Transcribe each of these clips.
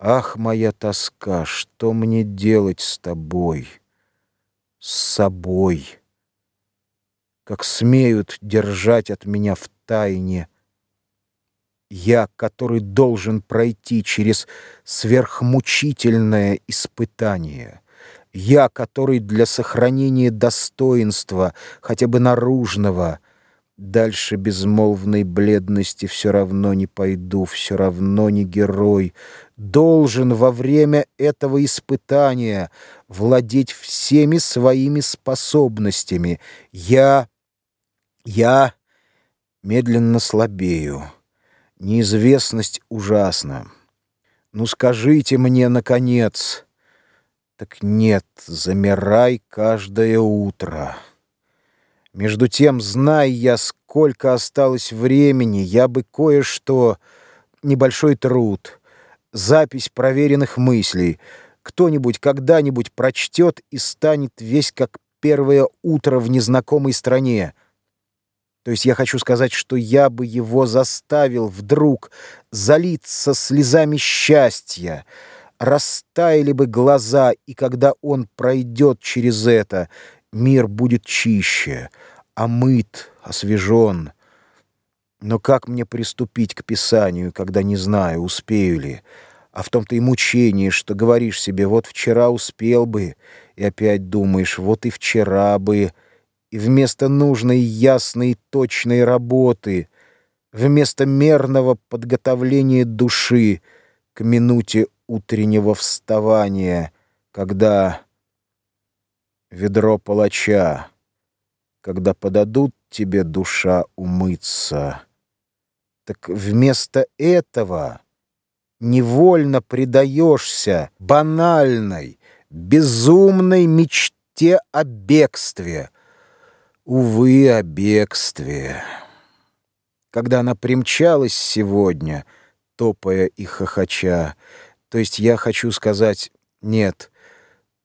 Ах, моя тоска, что мне делать с тобой, с собой? Как смеют держать от меня в тайне я, который должен пройти через сверхмучительное испытание, я, который для сохранения достоинства, хотя бы наружного, Дальше безмолвной бледности все равно не пойду, все равно не герой. Должен во время этого испытания владеть всеми своими способностями. Я, я медленно слабею. Неизвестность ужасна. Ну скажите мне, наконец. Так нет, замирай каждое утро. Между тем, зная я, сколько осталось времени, я бы кое-что, небольшой труд, запись проверенных мыслей, кто-нибудь когда-нибудь прочтет и станет весь как первое утро в незнакомой стране. То есть я хочу сказать, что я бы его заставил вдруг залиться слезами счастья, растаяли бы глаза, и когда он пройдет через это, мир будет чище, омыт, освежен. Но как мне приступить к писанию, когда не знаю, успею ли? А в том-то и мучение, что говоришь себе, вот вчера успел бы, и опять думаешь, вот и вчера бы, и вместо нужной ясной точной работы, вместо мерного подготовления души к минуте утреннего вставания, когда ведро палача, когда подадут тебе душа умыться. Так вместо этого невольно предаешься банальной, безумной мечте о бегстве. Увы, о бегстве. Когда она примчалась сегодня, топая и хохоча, то есть я хочу сказать, нет,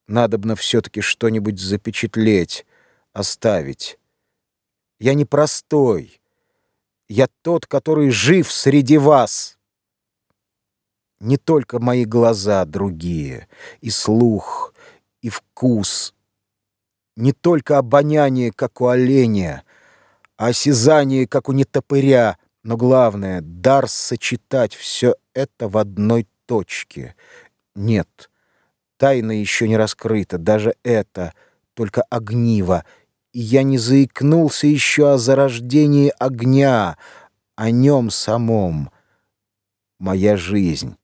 надобно все-таки что-нибудь запечатлеть, оставить. Я не простой. Я тот, который жив среди вас. Не только мои глаза другие, и слух, и вкус. Не только обоняние, как у оленя, а осязание, как у нетопыря, но главное — дар сочетать все это в одной точке. Нет, тайна еще не раскрыта, даже это только огниво — и я не заикнулся еще о зарождении огня, о нем самом. Моя жизнь,